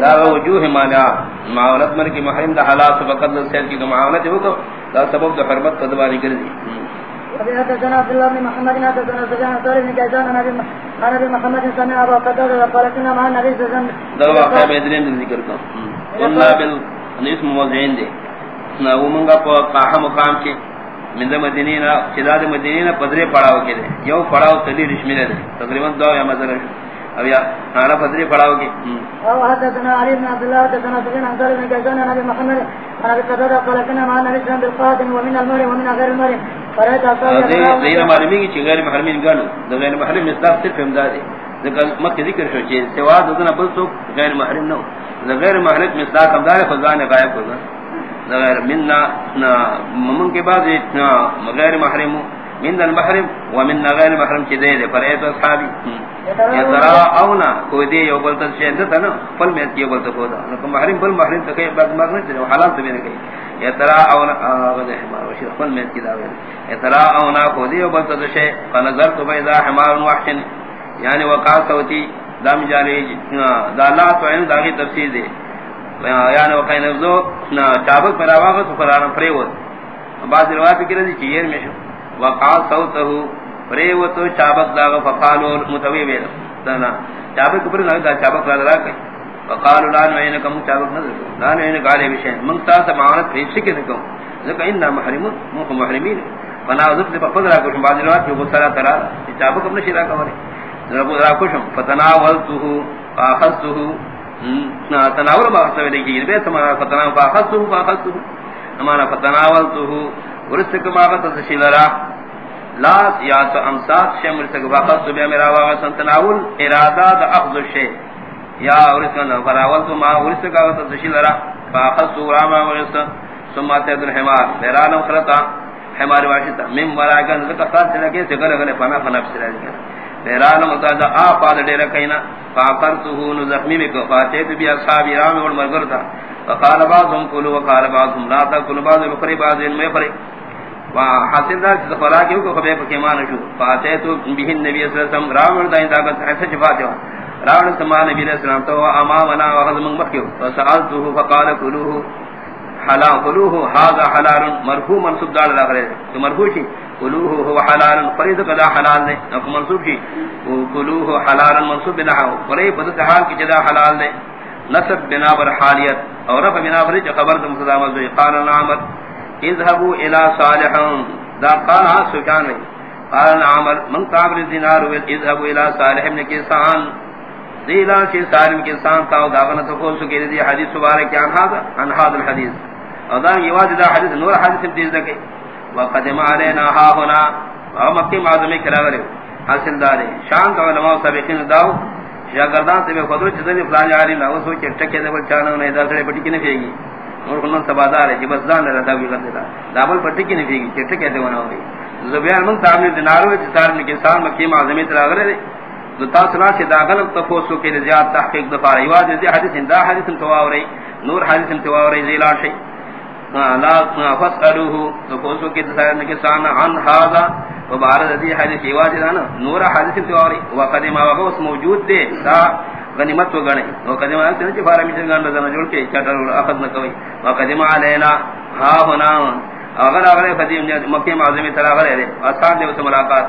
لا وجوه مانع معاونت مر کی محرم دا حالات فقط سیر کی معاونت ہو تو دا سبب دا حرمت تدباری کر دی. وفي هذا جنا عبد الله بن محمد هذا جنا سجان صالح بن كيسان نبي نبي محمد سمع ابو قتاده قال كنا مع النبي صلى الله عليه وسلم دا واقعہ بدرین ذکر کرتا ہوں. قلنا بال اسم موضعین دے. نا وہ منگا پا قاہا مقام کے من دا پدرے دے. یو پڑاو تلی رشمی دے. تقریباً دو یا مزر اب یا انا پدرے پڑاو کے او حدثنا علي بن عبد الله حدثنا سفيان عن سالم بن كيسان نبي محمد عن ابي قتاده قال كنا مع النبي صلى الله عليه وسلم بالقادم ومن المرء ومن غير المرء فرأيت اصحابي غیر معلومی کی غیر محرمین دا غیر محرم مصداق صرف امداد ہے ذکر مکہ ذکر شو چیز۔ سوا دنا بل سو غیر محرم نو۔ دا غیر محرم مصداق امداد فزان غائب ہو غیر مننا ممن کے بعد اتنا غیر محرم من المحرم ومن غیر محرم کی دے دے فرایت اصحابی. یترا اونا کو دے یو بلتا شہد نا؟ فل میں یہ بلتا خدا نہ محرم بل محرم کہ بعد مگر نہیں حلال تو بھی نہیں کہ یترا اونا غد حمار وشر فل میں کی داوے یترا اونا کو دے یو بلتا شے فنظر تو حمار وحشن. یعنی وقع صوتی دم جاری دا لا تو ان داغی تفسیر دے. یعنی وقع نفذو چابک پر آواغ تو قرآن پریوت. بعض روایت کی رضی چیر میں شو وقع صوته. پریوتو چابک داغ فقالو متوی بیر دانا چابک پر نہ دا چابک را درا کہ وقالو لا نوین کم چابک نہ لا نوین قالے بشے منتا سمانت پیش کے نکو ذکا ان محرمون. مو محرمین. فنا ذکر فقدر کو بعض روایت کو سرا ترا چابک اپنے شرا کرے رب را کوشم فتناولته. فاخذته. نا، تناول ما حسب لے کہ بے تمہارا فتنا فاخذته فاخذته. ہمارا فتناولته. ورسک ما غت شلرا لا یا تو امسات شے مرسک فاخذ بے میرا وا سنتناول ارادہ د اخذ شے۔ یا ورسک فراول تو ما ورسک غت شلرا فاخذ راما ورس ثم اتى الحمار لران خرطا حمار واشتا من مراغن ذکر لگے سے گلے گلے فنا فنا بسرا بہرحال متعدد آ پاد ڈیرا کینا فاقرته نزخمی میں فاتیت بھی اصحاب رام اور مرگر تھا فقال بعضهم قلوا وقال بعضهم لا تاكلوا بعض بخري بعض میں فرے وحاصل ذات فلا کیوں کو خبر کہ مان شو. فاتیت به النبي صلی اللہ علیہ وسلم. رام اور دائیں طاقت ہے سچ بات ہے راون سمان نبی علیہ السلام تو امامنا وغض من مکیو فسالته فقال كلوه حلال. قلوه هذا حلال مرفوع منصوب دال الاخر تو مرفوع شي قلوه هو حلال. فريض قضا حلال نے حکم منصوب شي قلوه حلال منصوب بنا فريض بدت حال کی جدا حلال نے نسب بنا بر حالیت. اور رفع بنا بر خبر مقتضا مذ قال نعمت اذهبوا الى صالح دا قال سفيان نے قال نعمت من قابل دینار اذهبوا الى صالح ابن کیسان دیلا چھ سالم کے سان تا داغنا تو کو سو دی حدیث مبارک ان ہا ان ہا الحدیث۔ ادا یواز دا حدیث، نور حدیث دیز دے وقدم علینا ها هنا، او مکی معظم کرا حاصل دار شان کا علماء سابقین داو، شاگردان سے خودرو چدنی فلان علی نہ وہ سوچ ٹکے دے چانو نے دار سے پٹی کنے پھیگی۔ اور کنن سبادار ہے جی جبس دان رہتا بھی کرتے تھا دابل پٹی کنے پھیگی ٹکے دے وناو دی زبیان من تعامل دینارو چ سار میں کے سال مکی معظم کرا کرے دو تاسنا سے داخل تفوسو کے زیاد تحقیق دفار ایواز دی حدیث دا حدیث تواوری نور حدیث تواوری زیلا شئی لا فسألوه تفوسو کے تسائر کے سانا عن هذا وبارد دی حدیث ایواز دا نور حدیث تواوری وقدم آوگا موجود دے، دا غنیمت و گنے وقدم آوگا سنچ فارا میچن گانا زنا جوڑ کے چٹر اخذ نکوئی وقدم علینا ہا ہونا اگر اگر قدیم مکہ معظمی تراغر ہے آسان دے ملاقات.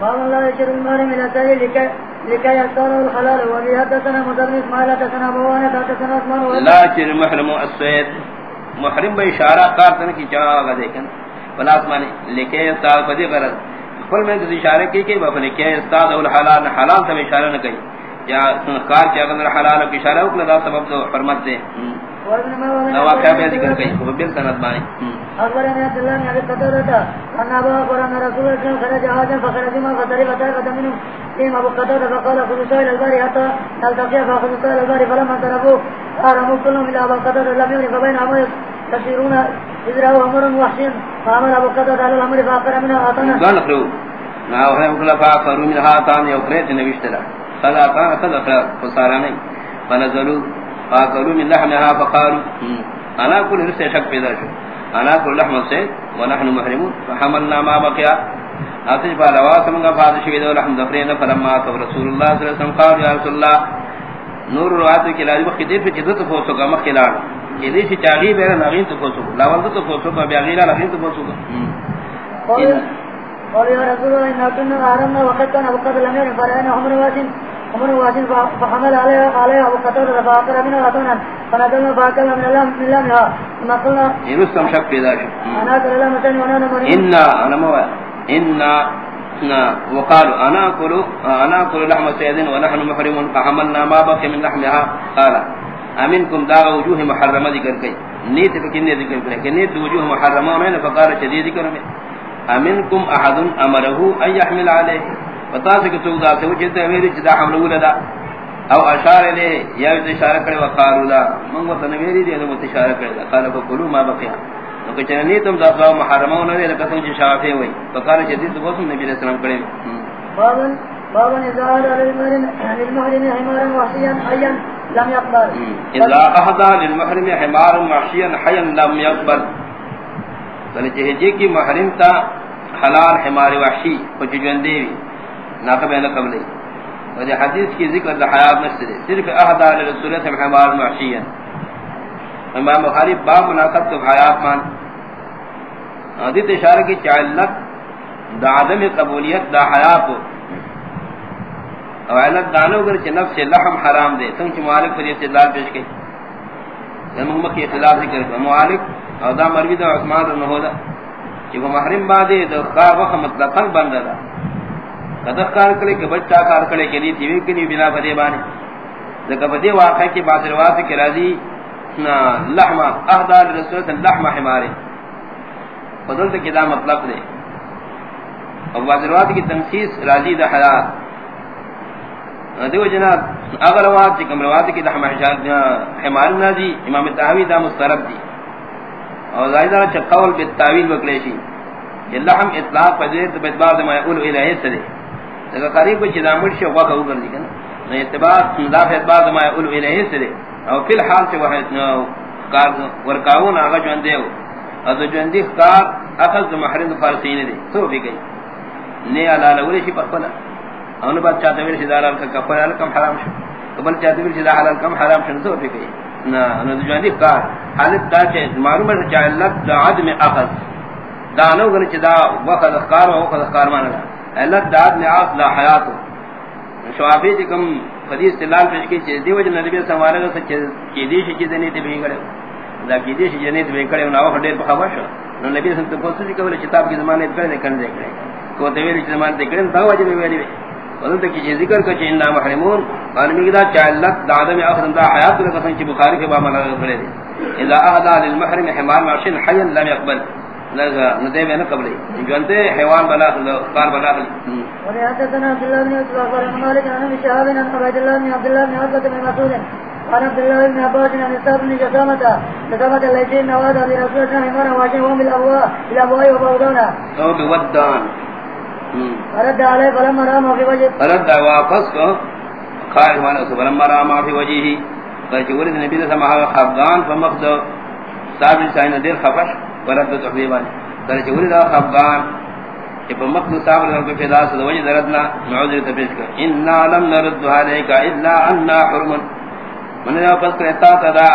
باب الله يشر المحرم الى سائل لكي لكي يختار الحلال وبه حدثنا مدرن اسماعيل حدثنا بوانا حدثنا عثمان. لا يشر المحرم السيد محرم بے اشارہ کار تن کی گا دیکھن بلا اسمانی لکے استاد بدی غرض. کل میں اشارہ کی کہ بفنے کہ استاد الحلال. حلال سے اشارہ نہ کہی یا کار کیا اگر حلال کی اشارہ کو دا سبب تو حرمت دے۔ نواقع بے ذکر کہی وہ بل سند مانی أخبرني عبد الله بن أبي قتادة أن أبا قرآن رسول الله خرج عاجا فخرج ما فضرب طائفة منهم فيهم أبو قتادة فقال خذوا إلى الباري حتى نلتقي فأخذوا إلى الباري فلما تربوا أرموا كلهم إلى أبو قتادة لم يغني. فبين أمر تسيرون إذراه أمر وحشين. فعمل أبو قتادة على الأمر فأخر منها آتنا قال نقلوا ما أخرهم كل فأخروا منها آتان يوكريت النبي اشترى قال آتان أخذ أخرى فصاراني فنزلوا فأخروا من لحمها فقالوا أنا أقول نفسي شك في ذلك انا كل لحم سے ونحن محرمون۔ فحملنا ما بقي اتج بالوا سمغا فاض شوید لحم دفرین فلما تو رسول الله صلی اللہ علیہ وسلم قال یا رسول الله نور روایت کی لازم خدیر پہ جدت پوسو کا مخلان یہ دی سی چاغی بیر نغین تو پوسو لاول تو پوسو کا بیاغیلا نغین تو پوسو کا قال يا رسول الله إن كنا أهرمنا وقد كان أبو قتل الأمير فرأينا عمر واسم عمر واسم فحمل عليها عليها أبو قتل فأقر منها غطونا فنزلنا فأكلنا من الله من ثم قلنا ينسلم شك في ذلك. أنا أكل الله متن وأنا نمر إنا أنا موى إنا وقالوا أنا أكل أنا أكل لحم سيد ونحن محرم فحملنا ما بقي من لحمها. قال أمنكم داغ وجوه محرمة ذكر كي. نيت فكني ذكر كي. نيت وجوه محرمة ونحن فقال شديد ذكر كي. امنکم احد امره ان يحمل عليه. فتاس کہ تو ذات وہ جتے میری جدا حمل ولدا او اشار لے یا اشارہ کرے وقالوا لا. من وہ تن میری دی وہ اشارہ کرے قال فقولوا ما بقي. تو کہ چنی تم ذات محرمون نے لکہ جو شافی ہوئی فقال جدید وہ نبی علیہ السلام کرے بابن بابن ازاد للمحرم للمحرم حمارا وحشيا حيا لم يقبل اذا احضى للمحرم حمارا وحشيا حيا لم يقبل بل جہجی کی محرم تا حلال حمار وحشی کچھ جندے وی ناقب ہے قبل اور یہ حدیث کی ذکر دا حیات نشتے صرف احدا لرسول اللہ حمار وحشی امام بخاری باب مناقب تو حیات مان۔ حدیث اشارہ کی چعلت دا عدم قبولیت دا حیات او علت دانو گر چھ نفس لحم حرام دے سنچ معالک پر یہ استدلال پیش گئی یعنی مکی اختلاف ذکر کرو معالک او دا مروی دا عثمان رنو ہو دا چی وہ محرم بادے دا خار وقت مطلقاً بند دا۔ قدر کار کرے کہ بچہ کار کرے کہ نہیں لیے تیوی کنی بنا فدے بانے ذکر فدے واقع کی بعض روایت کی راضی لحمہ اہدار رسولت لحمہ حمارے فضلت کی دا مطلق دے اور بعض روایت کی تنسیس راضی دا حیات دیو جناب اگر روایت کم روایت کی لحمہ حمار نازی امام تحوی دا مسترب دی اور ظاہر ہے کہ قول بالتاویل وکلیشی یہ لحم اطلاق پذیر تو بعد ما یقول الہی سے اگر قریب کو چیزا مرشی وقت ہو کر دیکھا نا اتباع دافع بعد ما یقول الہی سے اور فی الحال سے وہ ورکاون آگا جو اندے ہو. اور جو اندی کار اخذ دو محرم فارسین دے. تو بھی گئی. نی علا لولی شی پخبلا اور بعد چاہتے ہوئے شدہ حلال کا کفر کم حرام شو. قبل چاہتے ہوئے شدہ حلال کم حرام شو، تو بھی گئی. نا نا جو کار. حالت دا چے، معلوم ہے کہ علت دا عدم اخذ. دا نو گن چ دا وقت اخکار و وقت اخکار مانا علت دا عدم اخذ دا حیات شوافی جی کم حدیث تلال پیش کی چیز دیو جن نبی سمانے گا سچ کی دیش چیز نیت بھی گڑے دا کی دیش جنیت بھی کڑے نو وقت دیر بخبر شو نو نبی سن تو پوچھ جی کہ کتاب کی زمانے کرنے کن دے کرے کو تے ویلی زمانے دے کرے دا وجہ ویلی ولن کی ذکر کا چین نام محرمون قال میگدا چالت دادم اخر دا حیات نے کسن چ بخاری کے باب لگا کرے اذا اهدى للمحرم حمار معشن حيا لم يقبل لگا ندے میں نہ قبل. جنتے حیوان بلا قال بلا ولهذا عبد الله بن عتبة قال مالك عن شهاب بن عبد الله بن عبد الله بن عتبة بن مسعود. قال عبد الله بن عباس عن استاذ بن جسامة. جسامة الذي نواد برسول الله حمارا واجههم بالابواء بالابواء وبودونا او بودان. فرد عليه فلما رأى ما في وجه فرد واپس کو قائل وانا فلما رأى ما في وجهه. فجي ولد النبي صلى الله عليه وسلم خفغان فمخذ صاحب ساين دير خفش ورد تحبيبان فجي ولد خفغان فمخذ صاحب الرب في داس وجه دردنا معذر تبشك إنا لم نرد عليك إلا أننا حرم. من نے پس کہتا تدا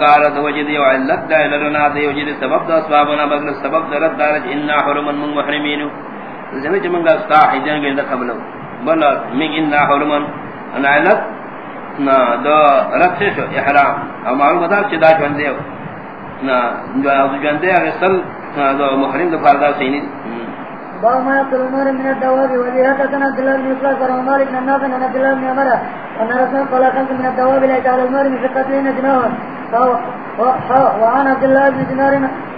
قال وجد وعلت دلنا جی دے وجد سبب دا اسبابنا بغل سبب درد دارج انا حرم من محرمين زمے جمنگا استا حجن گے قبل بل من انا حرم۔ انا علت، نا دو رکھش احرام۔ او معلوم بتا چدا چوندے نا، جو اصل محرم دو فرض سینی باب ما من الدواب عبد الله بن عن عبد الله بن عمر. رسول قال خمس من الدواب لا يجعل من وعن عبد الله بن دينار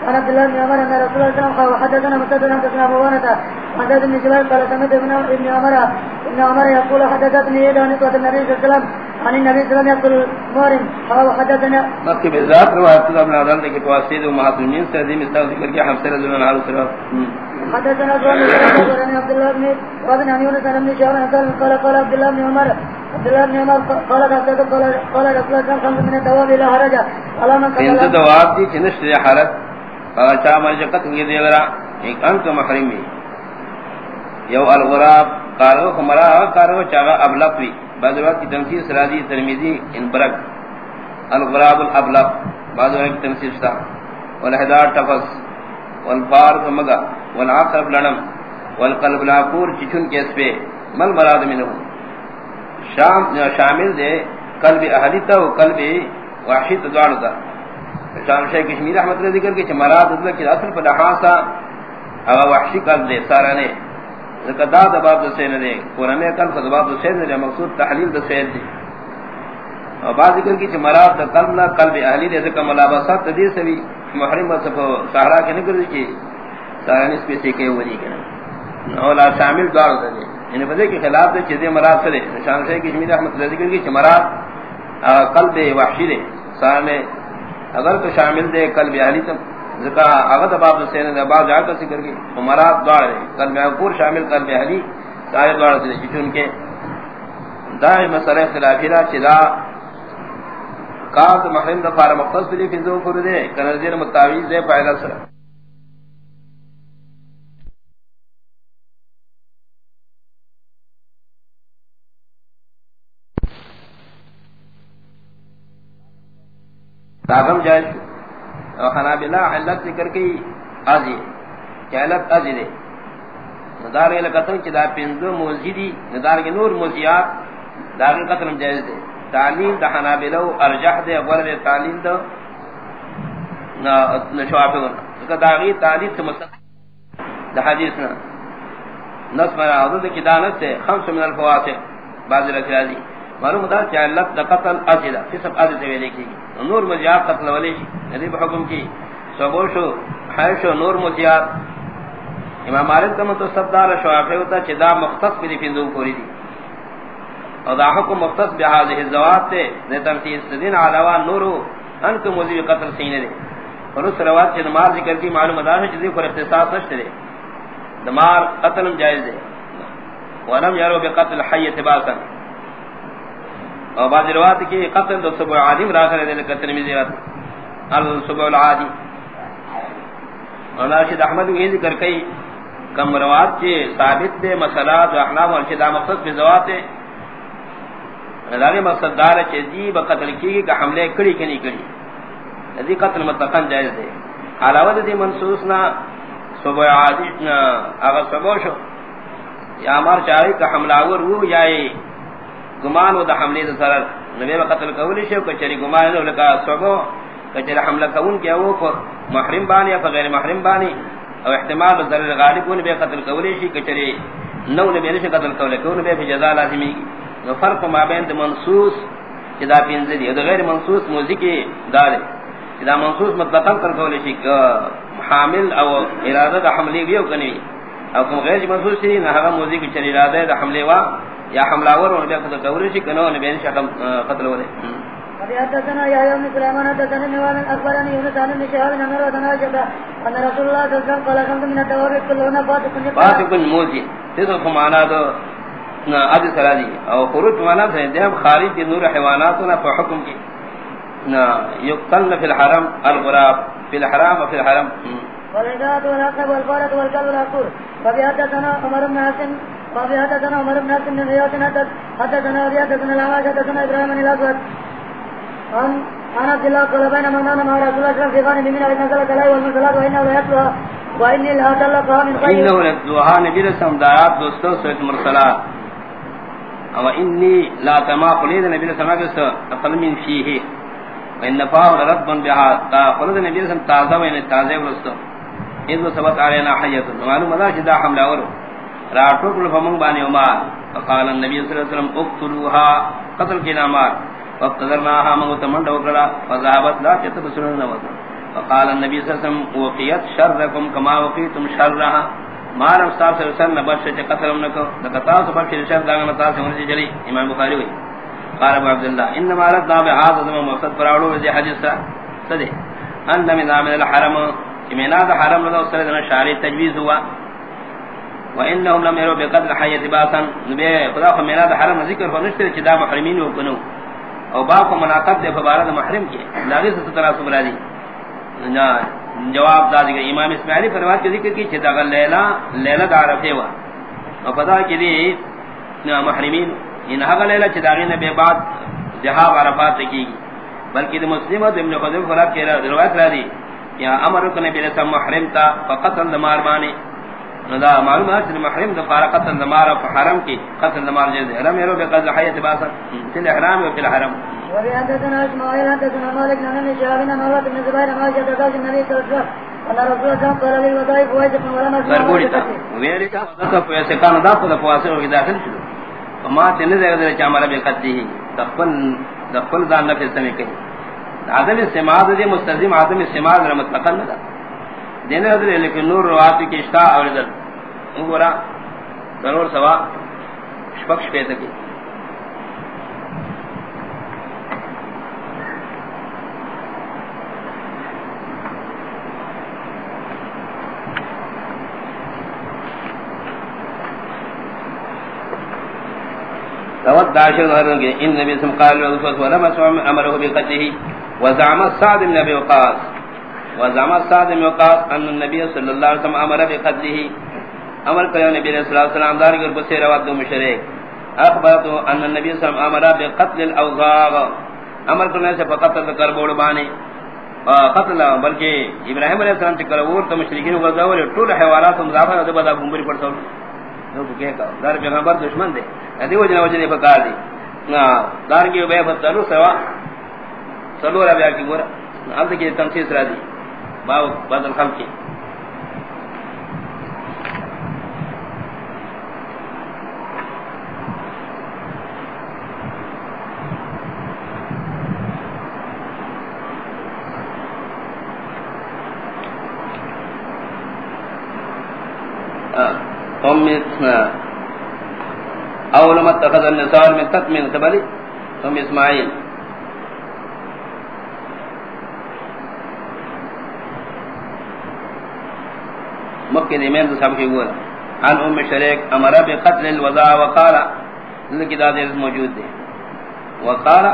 عن عبد الله بن عمر رسول الله صلى الله عليه وسلم قال مسدد حدث بن قال سمعت ابن عمر ابن عمر يقول حدثتني يد عن النبي صلى الله عليه وسلم عن النبي صلى الله عليه وسلم قال روایت ابن عدل کے تواسید و محاصرین سے عظیم استغفر ذکر کیا حمسر رضی اللہ عنہ حدثنا ابن عبد الله بن وابن عن يونس بن شهاب قال قال عبد الله بن عمر عبد الله بن عمر قال قال قال رسول الله خمس من الدواب لا حرج. على من قال انت دواب دی چنش قال چا مر جقت یہ دی ورا؟ ایک انت محرمی یو الغراب قالو ہمارا قالو چا ابلق وی بعض روایت کی تنسیح سرازی ترمیزی انبرق الغراب الابلق، بعض روایت کی تنسیح شتا والحدار تفس والفار مگا، والعقرب لنم، والقلب لاکور چچن کے اس پہ مل مراد منہو شام، شامل دے قلب اہلی تا و قلب وحشی تا دوار تا۔ شام شاہ کشمیر احمد نے ذکر کہ مراد اللہ کی اصل پر لحاظا اگا وحشی قلب دے سارانے ذکر دا دباب دا سین دے قرآن قلب دا دباب دا سین دے مقصود تحلیل دا سین دے اور بعض ذکر کی مراد دا قلب نا قلب اہلی دے ذکر ملابسات تا دے سوی محرم با سفو سہرا کے نکر دے چھ سارا نس پہ سیکے ہوئی نہیں کرنا اولا شامل دوار دا دے یعنی بدے کے خلاف دے چھ دے مراد سے نشان سے کہ کشمیر احمد اللہ ذکر کی مراد قلب وحشی دے سارا اگر تو شامل دے قلب اہلی تم ذکا اغد باب سین دے بعد جا کر ذکر کی مراد دوار دے قلب پور شامل قلب اہلی سارے دوار دے چون کے۔ دائم مسئلہ خلافی را چدا کار محرم دفار مختص بلی فنزو کرو دے کنرزیر متاویز دے پائدہ سر۔ تاغم جائز شو۔ اور خنابلہ علت ذکر کی آزی کہ علت آزی دے۔ ندار کے قتل کی دا پنزو موزی دی ندار کے نور موزیات دار قتل جائز دے۔ تعلیم دا حنابلہ ارجح دے، اول دے تعلیم دا نشوافی ورنہ داغی تعلیم سے مستقل دا حدیثنا نصف مرا حضرت کی دانت سے خمس من الفواسق بعض رکھرازی معلوم دا کہ علت دا قتل ازی دا فسق ازی سے ویلے نور مزیاد قتل ولی شی ندی بحکم کی سبوشو حیشو نور مزیاد امام مالک کا متصد دار شوافی ہوتا چھ دا مختص بھی فندو پوری دی اور دا حکم مختص بحاظ الزوات تے دے تمثیل سدین علاوہ نورو انک موزی قتل سینے دے اور اس روات چھ نمار ذکر کی معلوم دا ہے چھ پر اختصاص نشت دے دمار قتل جائز دے ولم یرو بقتل حیت باسا اور بعض روات کی قتل دو سبع عادم راکر دے قتل میں مزیرات السبع العادی۔ اور ناشد احمد یہ ذکر کئی۔ کم روات چھ ثابت دے مسئلہ دو احنام اور چھ دا مقصد بزوات زوات ہے داغی مقصد دار چھ دی با قتل کی گی کہ حملے کڑی کی نہیں کڑی دی جی قتل متقن جائز دے علاوہ دی منصوصنا صبح عادی اگر صبح شو، یا امار چاہی کہ حملاور وہ یا گمان و دا حملے دا سرر نبی با قتل کولی شو کچری گمان نو لکا صبح کچری حملہ کون کیا وہ محرم بانی یا غیر محرم بانی او احتمال ضرر غالب نبی قتل کولی شی کچری نو نبی نشی قتل کولی کون نبی فی جزا لازمی فرق ما بین دا منصوص جدا پینزے دی غیر منصوص موزیکی دارے جدا منصوص مطلقا کر کولے شی حامل او ارادہ دا حملی بھی او کنی او کم غیر منصوص شی نہ موزیکی چر ارادہ دا حملے وا یا حملاور اور بیا قتل کولے شی کنو نے بین شکم قتل ولے حدثنا يا يوم سليمان حدثنا نوان اخبرني يونس عن ابن شهاب ان رسول الله ان رسول الله صلى الله عليه وسلم قال كنت من الدواب كلنا فاتكم فاتكم موزي تذكر معنا اد سرادی او خروج وانا سے دیم خارج نور حیوانات نہ حکم کی نہ یقتل فی الحرم الغراب. فی الحرام وفی الحرم. ولذات والعقب والفارق والكلب والعقور فبيحدثنا عمر بن حسن فبيحدثنا عمر بن حسن بن غياث حدث حدثنا حدثنا العواش حدثنا ابراهيم بن الاسود عن عن عبد الله قال بينما نام مع رسول الله صلى الله عليه وسلم في غار من نزلت عليه والمرسلات وانه ليتلوها واني لاتلقها من خير انه لتلوها نبي رسم دعات دوستو سويت مرسلات او انی لا تما قلید نبی صلی اللہ علیہ وسلم اقل من فیہ وان نفاہ ربن بها تا قلید نبی صلی اللہ علیہ وسلم تازہ وین تازہ ورستو اذ سبت علینا حیت معلوم دا شدا حملہ ور راٹو کل فمن بانی عمار فقال النبی صلی اللہ علیہ وسلم، اقتلوها. قتل کی نامار فقتدرناها من تمند وکڑا فذهبت لا تتبسرن نوت فقال النبی صلی اللہ علیہ وسلم، وقیت شرکم کما وقیتم شرها مارم صاحب سے رسن نبت سے قتل ہم نکو. لکتا سو بخش رشد داغا نتا سے ہونے جلی. امام بخاری ہوئی قال ابو عبداللہ، انما ردنا بحاظ ازم مقصد پر آڑو رضی حدیث صدی ان من آمن الحرم. کمینا دا حرم لدو سردنا شعری تجویز ہوا. وانہم لم يروا بقدر حیت باسا نبی خدا خمینا دا حرم ذکر فنشتر چدا محرمین وکنو او باقو مناقب دے فبارد محرم کی لاغی سے ستناسب را دی جواب دا دیگا امام اسماعیلی پر روایت کے ذکر کی چھتا اگر لیلہ لیلہ دا عرفے ہوا اور پدا کی دی محرمین. ان حق لیلہ چداغی نے بے بعد جہاب عرفات کی بلکہ دی مسلمت ابن خضر خلاق کی روایت را دی یا امر رکن نبی علیہ محرم تا فقتل دمار دا معلوم ہے کہ محرم دا فارق قتل دمار فحرم کی قتل دمار جیز حرم یرو بے قتل حیات باسا فی الاحرام و فی الحرم وفي اسماعيل حدثنا مالك بن ابي شهاب بن مروه بن زبير ما جاء ذات النبي صلى الله عليه وسلم ان رسول الله قال لي وضعيف ولا فواسر داخل شلو نفس دے مستلزم نہ دینے حضر لیکن نور روات کی اشتاء اور دل انگورا ضرور سوا شپکش پیدا کی۔ روت داشر ظهر کے ان نبی اسم قال له رسول ولم اسمع امره بقتله، وزعم سعد بن ابي وقاص وزعم سعد بن وقاص ان النبي صلى الله عليه وسلم امر بقتله. امر کرے نبی صلی اللہ علیہ وسلم دار کے بس روات دو مشرک اخبرت ان النبي صلى الله عليه وسلم امر بقتل الاوغاغ امر کرنے سے فقط کر بوڑ بانے قتل بلکہ ابراہیم علیہ السلام چکر اور تو مشرکین غزا اور طول حوالات مضافہ دے بدا گمبری پڑتا نو کہ دار پیغمبر دشمن دے. ادی وجنا وجنے پکار دی. نا، دار کی بے فتلو سوا. سلو را بیا کی گورا. اب کی تنسیس را دی با بدل خلق کی اول ما اتخذ النساء من تک من قبل ثم اسماعیل. مکہ دی میں صاحب کی گورا عن ام شریک امر بقتل الوضاء وقال لکی داد موجود دے وقال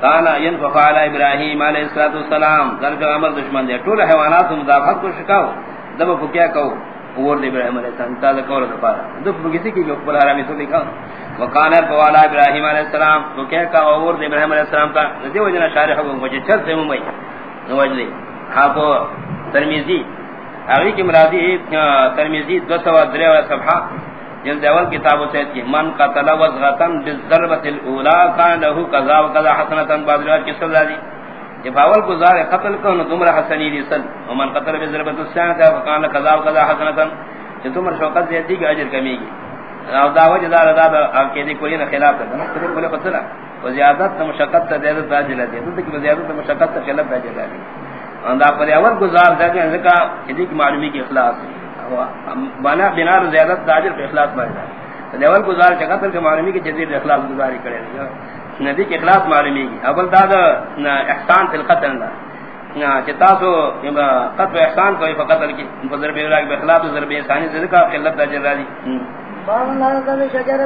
کانا ينفق على ابراہیم علیہ الصلوۃ والسلام ذلك امر دشمن دے۔ ٹول حیوانات مضافت کو شکاو۔ دب کو کیا کہو؟ اور ابراہیم علیہ السلام تا کور دے پارا۔ دف کسی کی اوپر حرامی تو لکھا وکانا قوالا ابراہیم علیہ السلام، تو کیا کہ اور ابراہیم علیہ السلام کا ندی وجنا شارح کو مجھے چل سے مئی نوجلی آپ ترمذی اگلی کی مرادی ترمذی 203 والا صفحہ جلد اول کتاب سے کہ من قتل وزغتن بالضربۃ الاولى كان له قضاء وقضاء حسنه بعد روایت کی سزا دی کہ باول گزار قتل کو نہ حسنی دی ومن قتل بضربۃ الثانیہ فكان قضاء وقضاء حسنه کہ تمر شوکت زیادتی کی اجر کمی گی۔ او دا وجہ دار دا اپ کے دی کوئی نہ خلاف کرنا تو کوئی پتہ وہ زیادت مشقت تے زیادت تاجل ہے تو کہ زیادت مشقت تے خلاف تاجل ہے اندا پر اول گزار دا کہ ان کا معلومی کی اخلاص بنا بنا زیادت تاجل پہ اخلاص بن جائے۔ اول گزار چکتر کے معلومی کی جدید اخلاص گزاری کرے ندی کے اخلاص معلومی کی۔ اول دا احسان فی القتل نا چتا سو قتل احسان کوئی فقتل کی۔ فضرب اخلاص ضرب ثانی ذکر قلت اجر راضی باب الله تعالى شجره